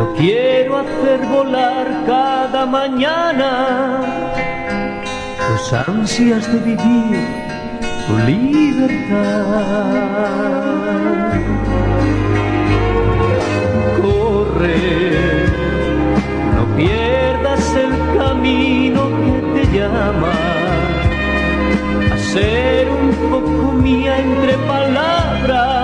Yo quiero hacer volar cada mañana tus ansias de vivir tu libertad. Corre, no pierdas el camino que te llama a ser un poco mía entre palabras,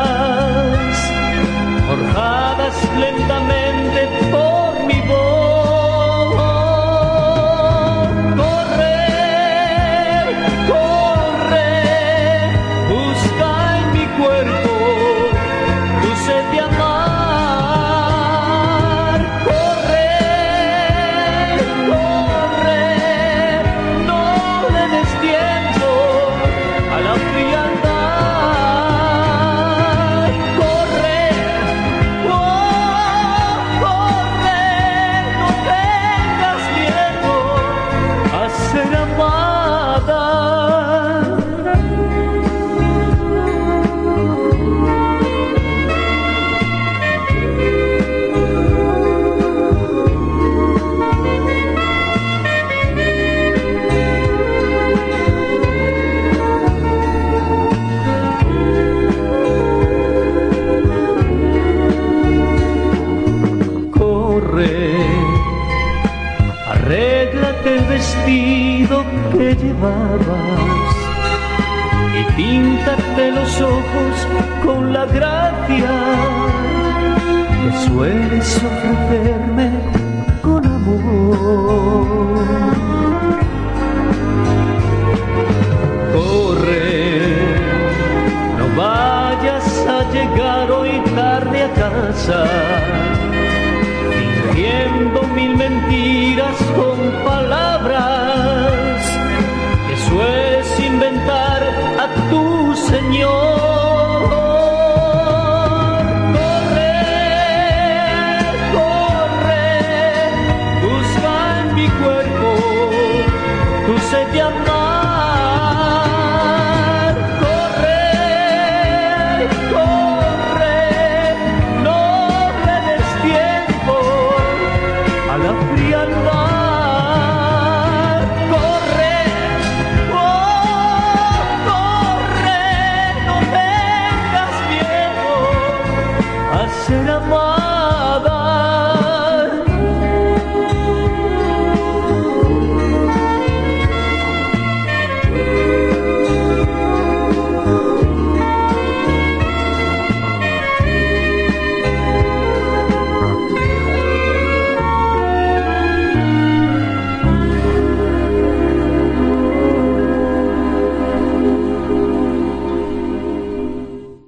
vestido que llevabas y píntate los ojos con la gracia que sueles ofrecerme con amor. Corre, no vayas a llegar hoy tarde a casa Señor. Mother